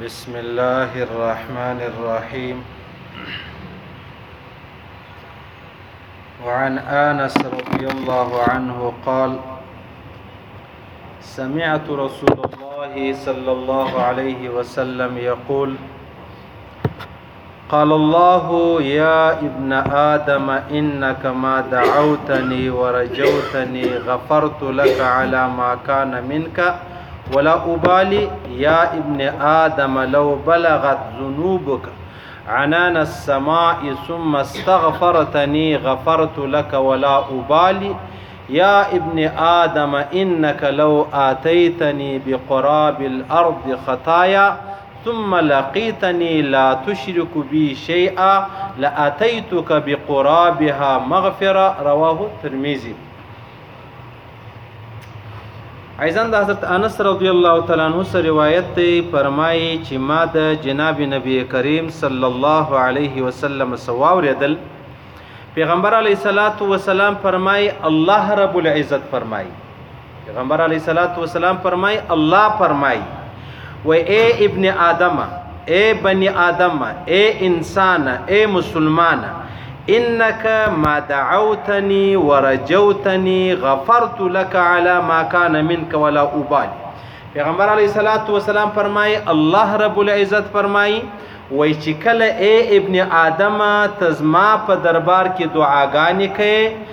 بسم الله الرحمن الرحيم وعن انس رضي الله عنه قال سمعت رسول الله صلى الله عليه وسلم يقول قال الله يا ابن آدم إنك ما دعوتني ورجوتني غفرت لك على ما كان منك ولا أبالي يا ابن آدم لو بلغت ذنوبك عنان السماء ثم استغفرتني غفرت لك ولا أبالي يا ابن آدم إنك لو آتيتني بقراب الأرض خطايا ثم لقیتنی لا تشرک بی شیئا لاتیتک بقرابها مغفره رواه الترمذی ایزان د حضرت انس رضی الله تعالی عنہ سره روایت دی فرمایي چې ما د جناب نبی کریم صلی الله علیه وسلم سواوریدل پیغمبر علیه الصلاۃ والسلام فرمایي الله رب العزت فرمایي پیغمبر علی صلوات و سلام فرمای الله فرمای و اے ابن آدم اے بنی آدم اے انسان اے مسلمان انك ما دعوتني ورجوتني غفرت لك على ما كان منك ولا ابالي پیغمبر علی صلوات و سلام فرمای الله رب العزت فرمای وای چې کله اے ابن آدم تزما په دربار کې دعاګانې کړي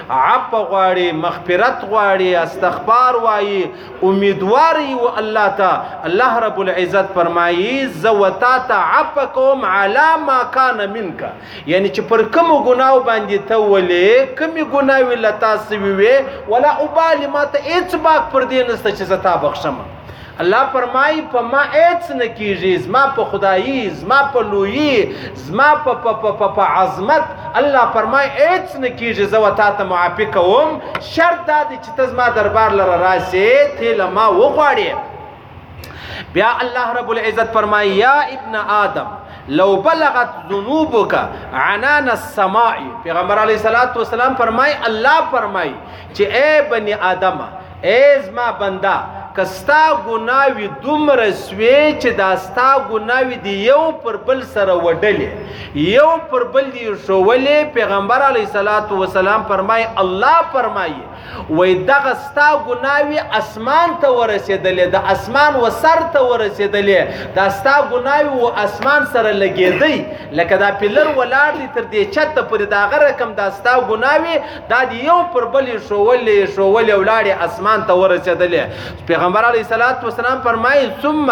عپ غواړي مغفرت غواړي استغفار وایي امیدوار یو الله ته الله رب العزت فرمایي زه وتا ته عپ کوم علا ما کان منک یعنی چې پر کوم ګناو باندې ته ولې کوم ګناوي لتا سوي وي ولا ابالي ما ته هیڅ باک پر دې نسته چې زه تا بخښم الله فرمای په ما اېڅ نه کیږي زما په خدایي زما په لویي زما په په په په په عظمت الله فرمای اېڅ نه کیږي زه وتا ته معافي کوم شرط دا دی چې ته زما دربار لره راسې ته له ما وغواړې بیا الله رب العزت فرمای یا ابن آدم لو بلغت ذنوبك عنان السماء پیغمبر علیه الصلاۃ والسلام فرمای الله فرمای چې اے بنی آدمه اے زما بنده که ستا ګناوی دومره سوې چې دا ستا ګناوی دی یو پر بل سره وډلې یو پر بل دی شولې پیغمبر علی صلوات و سلام فرمای الله فرمای وې دغه ستا ګناوی اسمان ته ورسېدلې د اسمان و سر ته ورسېدلې دا ستا ګناوی و اسمان سره لګېدی لکه دا پلر ولاړ دی تر دې چت پر دا غره کم دا ستا ګناوی دا دی یو پر بل شوولې شوولې ولاړې اسمان ته ورسېدلې پیغمبر علی صلوات و سلام فرمایي ثم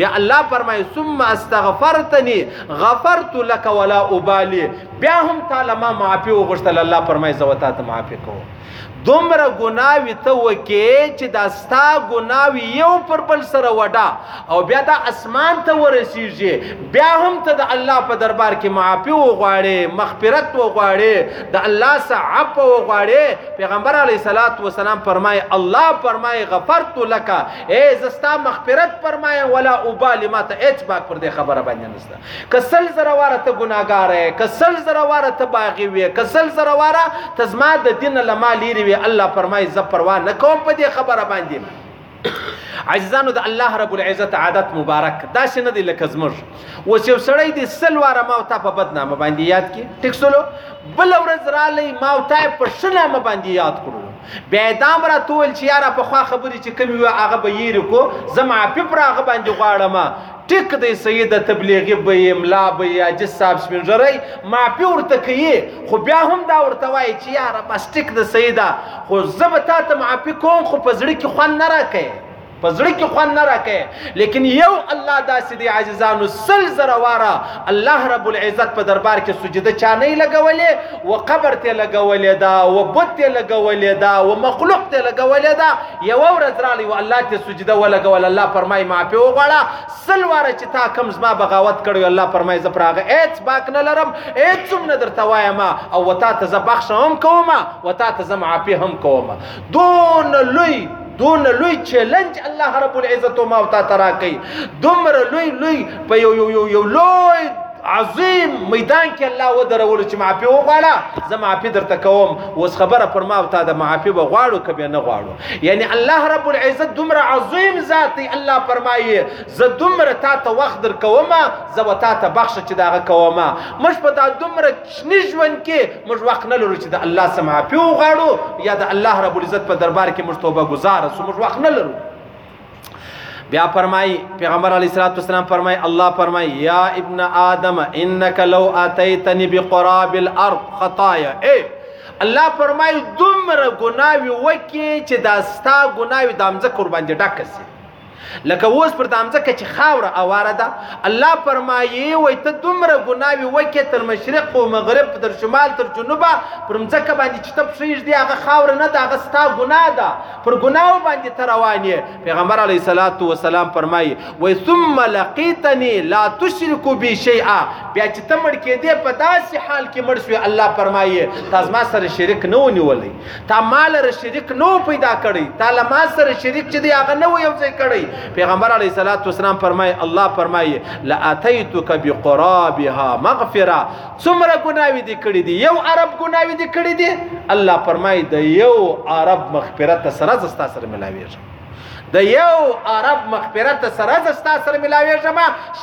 بیا الله فرمایي ثم استغفرتني غفرت لك ولا ابالي بیا هم تعالی ما معافي وغوښتل الله فرمایي زه وتا ته معافي کوم دومره ګناوي ته وکې چې دا ستا ګناوي یو پر بل سره وډا او بیا ته اسمان ته ورسیږي بیا هم ته د الله په دربار کې معافي وغواړي مغفرت وغواړي د الله سره عفو وغواړي پیغمبر علی صلوات و سلام فرمای الله فرمای غفرت لك اے زستا مغفرت فرمای ولا ابالي ما ته اچ باک پر دې خبره باندې نسته کسل زره واره ته ګناګار یې کسل زره واره ته باغی وې کسل زره واره ته زما د دین لمه لیری وې الله فرمای ز پروا نه کوم په دې خبره باندې عزیزانو د الله رب العزت عادت مبارک دا شنه دی لکه زمر اوس یو سړی دی سل واره ما او تا په بد نامه باندې یاد کی ټیک سولو بل ورځ را لې ما او تا په شنامه باندې یاد کړو بیا دام را تول چې یاره په خوا خبرې چې کوم یو هغه به یې کو زما په پر هغه باندې غواړم ټیک دی سید تبلیغی به یې ملا به یې عاجز صاحب سپین ږیری معافي ورته کوي خو بیا هم دا ورته وایي چې یاره بس ټیک د سیده خو زه به تا ته معافي کوم خو په زړه کې خوند نه راکوي په زړه کې خوند نه راکوي لیکن یو الله داسې دی عزیزانو سل زره واره الله رب العزت په دربار کې سجده چا نه لګولې و قبر ته لګولې دا و بت ته لګولې دا و مخلوق ته لګولې دا یو ورځ رالی و الله ته سجده ولګول الله فرمای ما په وغواړه سل واره چې تا کم زما بغاوت کړو الله فرمای زه پراغه ایت باک نه لرم ایت څوم نه درته وایم او وتا ته زه بخښه هم کوم وتا ته زه معافي هم کوم دون لوی دون لوی چیلنج الله رب العزت ما او تا ترا کوي دومره لوی لوی په یو یو یو یو لوی عظیم میدان کې الله و درول چې معافي وغواړه زه معافي درته کوم اوس خبره پر ما او تا د معافي به غواړو که به نه غواړو یعنی الله رب العزت دومره عظیم ذات دی الله فرمایي زه دومره تا ته وخت در کوم زه و تا ته بخښه چې داغه کوم مش په دا دومره شنی ژوند کې موږ وخت نه لرو چې د الله سم معافي وغواړو یا د الله رب العزت په دربار کې موږ توبه گزار سو موږ وخت نه لرو بیا فرمای پیغمبر علی صلوات والسلام فرمای الله فرمای یا ابن آدم انك لو اتیتنی بقراب الارض خطایا اے الله فرمای دومره ګناوي وکي چې دا ستا ګناوي د امزه قربان دي ډکه سي لکه اوس پر دامځکه چې خاوره اواره ده الله فرمایي وای ته دومره ګناوي وکې تر مشرق او مغرب تر شمال تر جنوبه پر مځکه باندې چې ته پښېږ دی هغه خاوره نه ده هغه ستا ګناه ده پر ګناو باندې ته روان یې پیغمبر علیه الصلاۃ والسلام فرمایي وای ثم لقیتنی لا تشرک بی شیئا بیا چې ته مړ کېدې په داسې حال کې مړ شوې الله فرمایي تاسو ما سره شریک نه ونیولې تا ما لره شریک نو پیدا کړی تا له ما سره شریک چې دی هغه نو یو ځای کړی پیغمبر علی صلوات و سلام فرمای الله فرمای لا اتیتک بقرابها مغفرة څومره ګناوی دی کړی دی یو عرب ګناوی دی کړی دی الله فرمای د یو عرب مغفرت سره زستا سره ملاویږي د یو عرب مغفرت سره ز ستا سره ملاویږم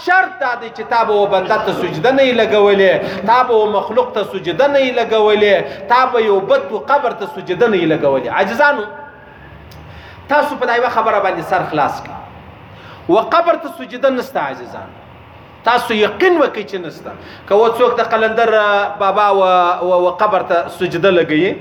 شرط دا دی چې تا به و بنده ته سجده نه لګولې تا به و مخلوق ته سجده نه لګولې تا به یو بت و قبر ته سجده نه لګولې عجزانو تاسو په دایو خبره باندې سر خلاص کړئ و قبر ته سجده نسته عجزانو تاسو یقین وکړئ چې نشته که و څوک د قلندر بابا و, و, و قبر ته سجده لګوي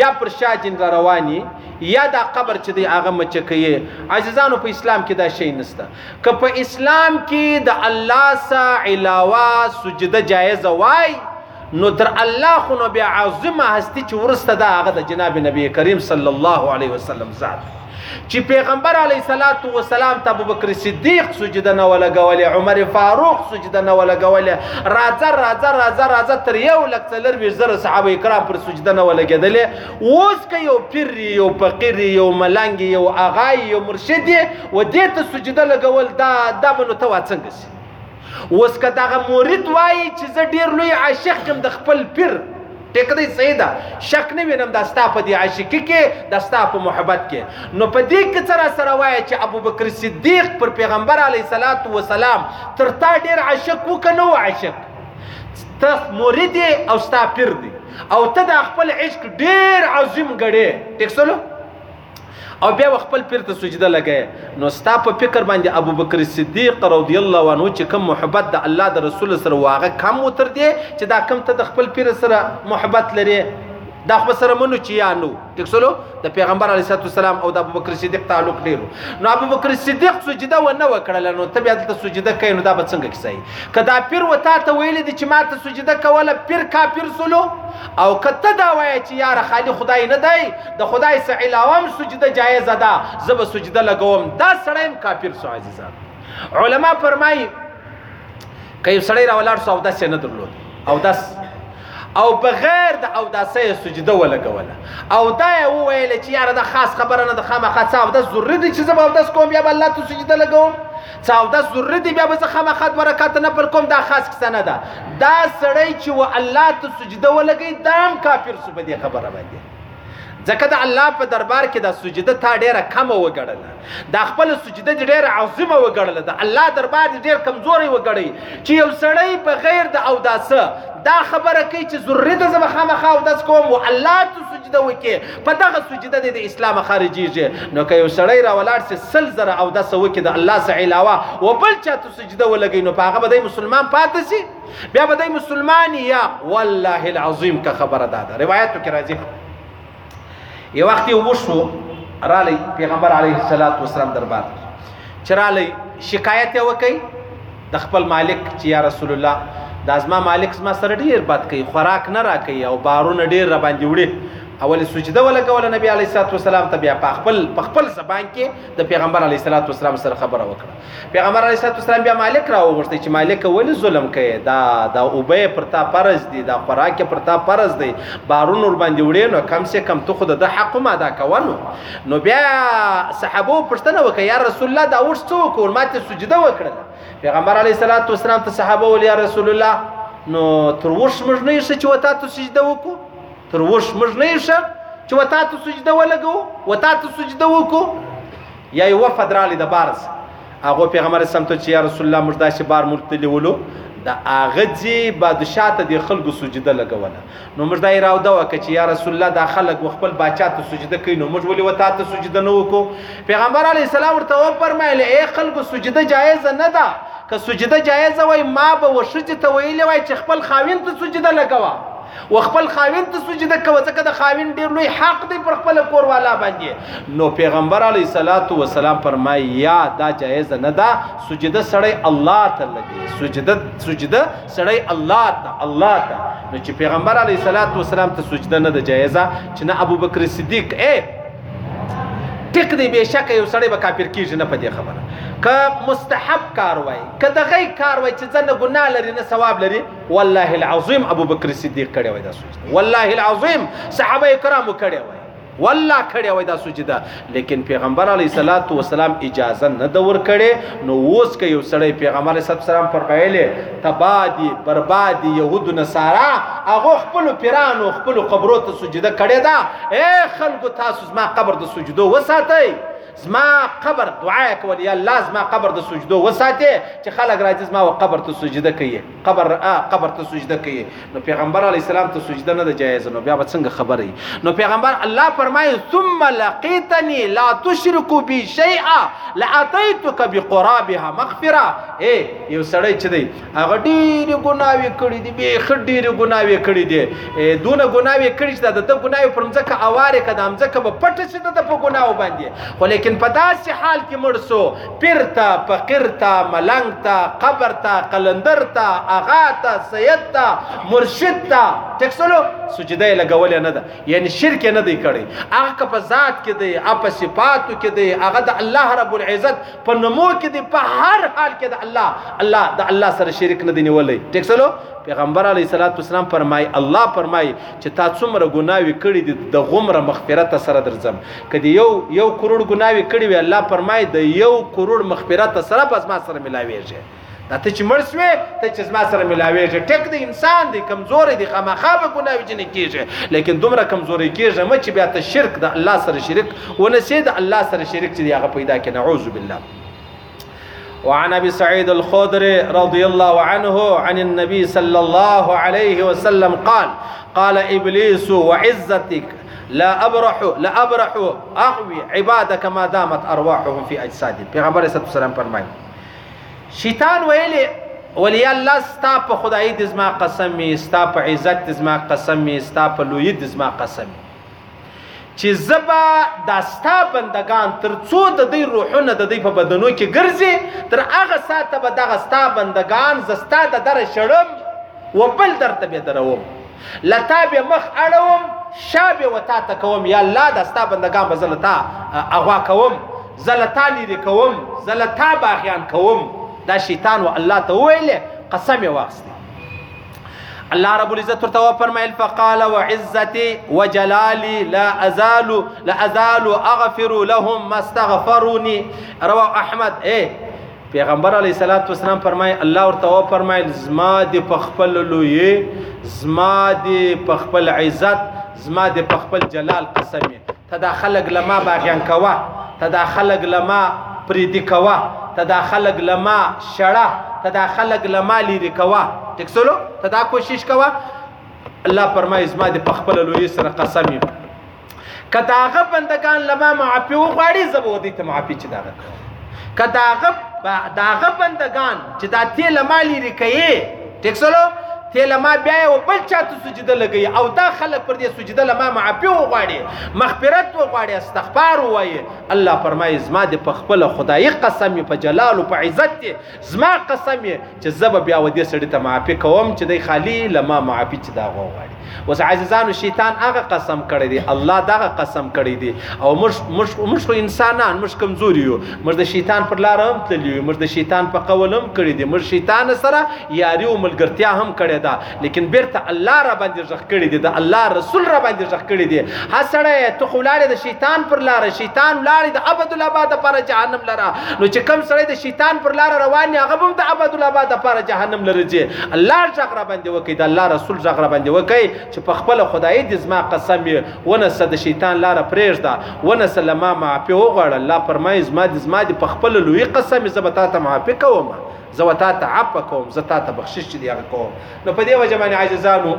یا پر شاه جن را رواني یا دا قبر چې دی هغه مچکیې عزیزانو په اسلام کې دا شی نشته که په اسلام کې د الله سره علاوه سجده جایز وای نو تر الله خو نو بیا عظیمه هستی چې ورسته دا هغه د جناب نبی کریم صلی الله علیه وسلم ذات چې پیغمبر علی صلوات و سلام ته ابوبکر صدیق سجده نه ولګولې عمر فاروق سجده نه ولګولې راځه راځه راځه راځه تر یو لک تلر به زر صحابه کرام پر سجده نه ولګېدلې اوس که یو پیر یو فقیر یو ملنګ یو اغای یو مرشد و دې ته سجده لګول دا دا بنو ته واڅنګ سي اوس که دغه مورید وایي چې زه ډیر لوی عاشق یم د خپل پیر ټیک دی صحیح ده شک نه وینم دا ستا په دې عاشقي کې دا ستا په محبت کې نو په دې کې څه را سره وایي چې ابوبکر صدیق پر پیغمبر علی صلوات و سلام تر تا ډیر عاشق وکنو عاشق ته مورید او ستا پیر دی او ته د خپل عشق ډیر عظیم غړې ټیک سره او بیا خپل پیر ته سجده لګای نو ستا په فکر باندې ابوبکر صدیق رضی الله عنه چې کوم محبت د الله د رسول سره واغه کم وتر دی چې دا کم ته د خپل پیر سره محبت لري دا خو سره منو چې یا نو تکسلو د پیغمبر علیه الصلاه والسلام او د ابوبکر صدیق تعلق ډیر نو ابوبکر صدیق سجده و نه وکړل نو ته بیا د سجده کین نو دا به څنګه کیسه کدا پیر وتا ته ویل دي چې ما ته سجده کوله پیر کافر سلو او کته دا وای چې یار خالی خدای نه دی د خدای سره علاوه هم سجده جایز ده زب سجده لګوم دا سړی هم کافر سو عزیزان علما فرمایي کيف سړی را ولاړ سو او داس نه درلود او داس او بغیر د او داسې سجده ولګوله او دا ویل چې یاره دا خاص خبره نه ده خامخا څه او د ضروري دي چې زما او داس کوم بیا الله ته سجده لګوم ساوده ضروري دی بیا به زه خامخا دوه رکعته نفل کوم دا خاص کیسه نه ده دا سړی چې و الله ته سجده ولګوي دا هم کافر سو په دې خبره باندې ځکه د الله په دربار کې دا سجده تا ډیره کمه وګڼله دا خپل سجده دې ډیره عظیمه وګڼله د الله دربار دې ډیر کمزوری وګڼي چې یو سړی په غیر د او داسه دا خبره کوي چې ضروري ده زما خامخا او داس کوم او الله ته سجده وکي په دغه سجده د اسلام خارجيږي نو که یو سړی را ولاړ سي سل زره او داس وکي د الله سره علاوه او بل چا ته سجده ولګي نو په هغه به مسلمان پاتې سي بیا به مسلمان یا والله العظیم که خبره ده روایتو کې راځي یو وخت یو وشو رالی پیغمبر علیه الصلاۃ والسلام دربار چرالی شکایت وکي د خپل مالک چې یا رسول الله د ازما مالک زما سره ډیر بد کوي خوراک نه راکوي او بارونه ډیر را باندې وړي اول سجده ولګول نبی علیه الصلاه والسلام ته بیا په خپل په خپل زبان کې د پیغمبر علیه الصلاه والسلام سره خبره وکړه پیغمبر علیه الصلاه والسلام بیا مالک را وغوښتي چې مالک ولې ظلم کوي دا دا اوبه پر تا فرض دي دا خوراک پر تا فرض دي بارون ور باندې وړې نو کم سه کم ته خو د حق ما ادا کوونو نو بیا صحابه پښتنه وکړه یا رسول الله دا اوس څه وکړ ماته سجده وکړه پیغمبر علیه الصلاه والسلام ته صحابه ول یا رسول الله نو تر اوس موږ نه یو چې وتا ته سجده وکړو تر اوس موږ نه یو شه چې وتا ته سجده ولګو وتا ته سجده وکړو یا یو فدرالي د بارز هغه پیغمبر اسلام ته چې رسول الله موږ داسې بار ملک ته لیولو د هغه جی بادشاه ته د خلکو سجده لګوله نو موږ دا اراده وکړه چې یا رسول الله دا خلک خپل بادشاه ته سجده کوي نو موږ ولې وتا ته سجده نه وکړو پیغمبر علی السلام ورته و فرمایل اے خلکو سجده جایز نه ده که سجده جایز وای ما به وشج ته ویلې وای چې خپل خاوین ته سجده لګوا و خپل خاوند ته سجده کوه ځکه د خاوند ډیر لوی حق دی پر خپل کور والا باندې نو پیغمبر علی صلوات و سلام فرمای یا دا جایز نه ده سجده سړی الله ته لګي سجده سجده سړی الله ته الله ته نو چې پیغمبر علی صلوات و سلام ته سجده نه ده جایزه چې نه ابوبکر صدیق اے ټیک دی بهشکه یو سړی به کافر کیږي نه په دې خبره که مستحب کار وای که دغه کار وای چې ځنه ګناه لري نه ثواب لري والله العظیم ابو بکر صدیق کړه وای دا سجده والله العظیم صحابه کرامو کړه وای والله کړه وای دا سجده لیکن پیغمبر علی صلوات و سلام اجازه نه دور کړي نو اوس کې یو سړی پیغمبر علی سلام فرمایلی تبادی بربادی يهود نصارا هغه خپل پیرانو خپل قبرو ته سجده کړي دا اے خلکو تاسو ما قبر د سجدو وساتئ زما قبر دعا کول یا الله زما قبر د سجدو وساته چې خلک راځي زما او قبر ته سجده کوي قبر آ قبر ته سجده کوي نو پیغمبر علی السلام ته سجده نه جایز نو بیا به څنګه خبري نو پیغمبر الله فرمایي ثم لقيتني لا تشرك بي شيئا لاتيتك بقرابها مغفره اے یو سړی چې دی هغه ډېرې ګناوې کړې دي بیخ ډېرې ګناوې کړې دي دونه ګناوې کړې چې د ده ګناوې پر مځکه اوارې که د مځکه به پټه شي د ده په ګناو باندې خو لیکن په داسې حال کې مړ سو پیر ته فقیر ته ملنګ ته قبر ته قلندر ته اغا ته سید ته مرشد ته ټکسلو سجده یې لګولې نه ده یعنی شرک یې نه دی کړی هغه که په ذات کې دی هغه په صفاتو کې دی هغه د الله رب العزت په نمو کې دی په هر حال کې د الله الله د الله سره شریک نه دی نیولې ټیک سلو پیغمبر علی صلوات و سلام فرمای الله فرمای چې تا څومره ګناوي کړی دي د غمره مغفرت سره درځم کدی یو یو کروڑ ګناوي کړی وي الله فرمای د یو کروڑ مغفرت سره پس ما سره ملاويږي دا ته چې مړ شوې ته چې زما سره ملاوېږي ټک دی انسان دی کمزورې دی خامخا به ګناوي جنې کېږي لیکن دومره کمزورې کېږي مه چې بیا ته شرک د الله سره شرک ونسې د الله سره شرک چې هغه پیدا کې نعوذ بالله وعن ابي سعيد الخدري رضي الله عنه عن النبي صلى الله عليه وسلم قال قال ابليس وعزتك لا ابرح لا ابرح اغوي عبادك ما دامت ارواحهم في اجسادهم پیغمبر صلی الله علیه وسلم فرمایي شیطان ویلې ولی الله ستا په خدای د زما قسم می ستا په عزت د زما قسم می ستا په لوی د زما قسم می چې زبا دا ستا بندگان تر څو د دې روحونه د دې په بدنو کې ګرځي تر هغه ساته به دغه ستا بندگان زستا د در شړم و بل درته به دروم لتا به مخ اړوم شابه وتا تکوم یا الله دا ستا بندگان بزلتا اغوا کوم زه له تا لیرې کوم زه له تا باغیان کوم دا شیطان و الله ته وویل قسم یې واخیست الله رب العزت ورته وفرمایل فقال وعزتي وجلالي لا ازال لا ازال اغفر لهم ما استغفروني رواه احمد اے پیغمبر علی صلوات و سلام فرمای الله ورته و فرمایل زما د پخپل لوی زما د پخپل عزت زما د پخپل جلال قسم ته دا خلق لما باغیان کوا ته دا خلق لما پریدی کوا ته دا خلق لما شړه ته دا خلق لما لیری کوا تکسلو ته دا کوشش کوا الله فرمایي زما د پخپل لوی سره قسم یم کته هغه بندگان لما معافي وغواړي زبو دي ته معافي چې دا کته هغه دا هغه بندگان چې دا تیل مالی لري کوي ټیک سولو ته لما بیا یو بل چاته سجده لګي او دا خلک پر دې سجده لما معافي وغواړي مغفرت وغواړي استغفار وایي الله فرمایي زما د پخپل خدای قسم په جلال او په عزت دي زما قسم چې زب بیا و دې سړی ته معافي کوم چې دی خالی لما معافي چې دا غواړي اوس عزیزانو شیطان هغه قسم کړی دی الله دغه قسم کړی دی او مش مش مش خو انسانان مش کمزوري یو مش د شیطان پر لار هم تللی یو مش د شیطان په قول هم کړی دی مش شیطان سره یاري او ملګرتیا هم کړی دا لیکن بیرته الله را باندې ځخ کړی دی د الله رسول را باندې ځخ کړی دی هسړی ته خو لاړې د شیطان پر لار شیطان لاړې د ابد الاباد پر جهنم لره نو چې کم سړی د شیطان پر لار روان هغه هم د ابد الاباد پر جهنم لره الله ځغ را باندې وکي د الله رسول ځغ را باندې وکي چې په خپل خدای دې زما قسم یې ونه سد شیطان لار پرېږده ونه سلمه معافي وغواړه الله فرمایي زما دې زما دې په خپل لوی قسم زه به تا ته معافي کوم زه تا ته عفو کوم زه تا ته بخشش دې هغه کوم نو په دې وجه باندې عزیزانو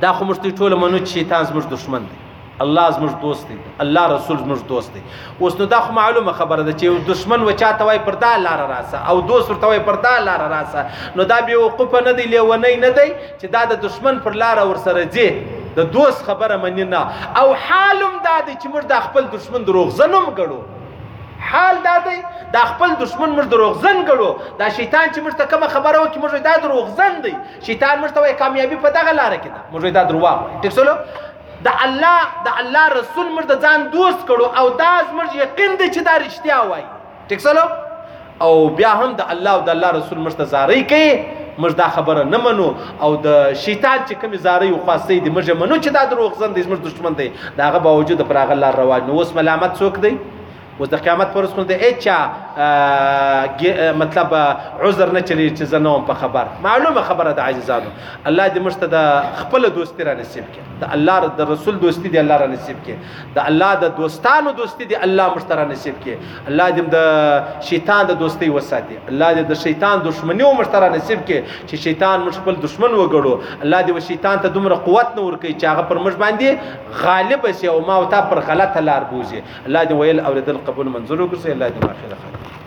دا خو موږ ټول منو چې شیطان زموږ دشمن دی الله زموږ دوست دی الله رسول زموږ دوست دی اوس نو دا خو معلومه خبره ده چې دشمن و چاته وای پر دا لار راسه او دوست ورته وای پر دا لار راسه نو دا به وقوف نه دی لیونی نه دی چې دا د دشمن پر لار ور سره ځي د دوست خبره منی نه او حالم دا دی چې موږ د خپل دشمن دروغ زنم ګړو حال دا دی دا خپل دشمن موږ دروغ زن ګړو دا شیطان چې موږ ته کوم خبره وکړي موږ دا دروغ زن دی شیطان موږ ته وایي کامیابي په دغه لار کې ده موږ دا درواغ وایي ټیک سولو د الله د الله رسول موږ د ځان دوست کړو او دا زموږ یقین دی چې دا رښتیا وایي ټیک سولو او بیا هم د الله او د الله رسول موږ ته زارۍ کوي موږ دا خبره نه منو او د شیطان چې کوم زارۍ او خواستې دي موږ منو چې دا دروغ زند دي موږ دشمن دی دا غو باوجود پر هغه لار روان نو اوس ملامت څوک دی اوس د قیامت پر ورځ د اچا مطلب عذر نه چلی چې زه نوم په خبر معلومه خبره د عزیزانو الله دې مشته د خپل دوستی را نصیب کړي د الله د رسول دوستی دې الله را نصیب کړي د الله د دوستانو دوستی دې الله مشته را نصیب کړي الله دې د شیطان د دوستی وساتي الله دې د شیطان دښمنی او مشته را نصیب کړي چې شیطان مش خپل دښمن وګړو الله دې و شیطان ته دومره قوت نه ورکړي چې هغه پر مش باندې غالب سي او ما او تا پر غلطه لار بوزي الله دې ویل اوریدل قبول منزل وګرځي الله دې واخره خاتمه